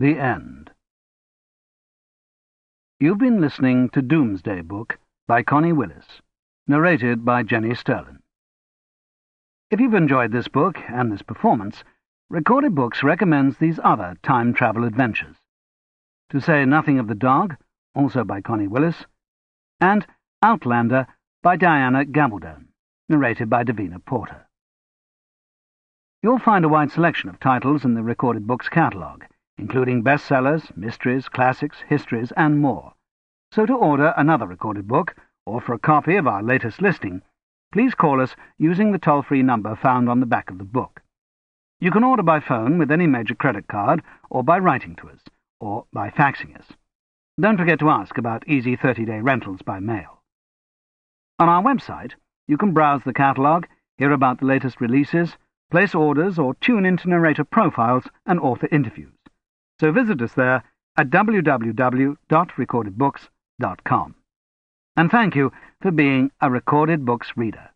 The End. You've been listening to Doomsday Book by Connie Willis, narrated by Jenny Sterlin. If you've enjoyed this book and this performance, Recorded Books recommends these other time travel adventures. To Say Nothing of the Dog, also by Connie Willis, and Outlander by Diana Gabaldon, narrated by Davina Porter. You'll find a wide selection of titles in the Recorded Books catalogue, including bestsellers, mysteries, classics, histories, and more. So to order another recorded book, or for a copy of our latest listing, please call us using the toll-free number found on the back of the book. You can order by phone with any major credit card, or by writing to us, or by faxing us. Don't forget to ask about easy 30-day rentals by mail. On our website, you can browse the catalogue, hear about the latest releases, place orders, or tune into narrator profiles and author interviews. So visit us there at www.recordedbooks.com. And thank you for being a Recorded Books reader.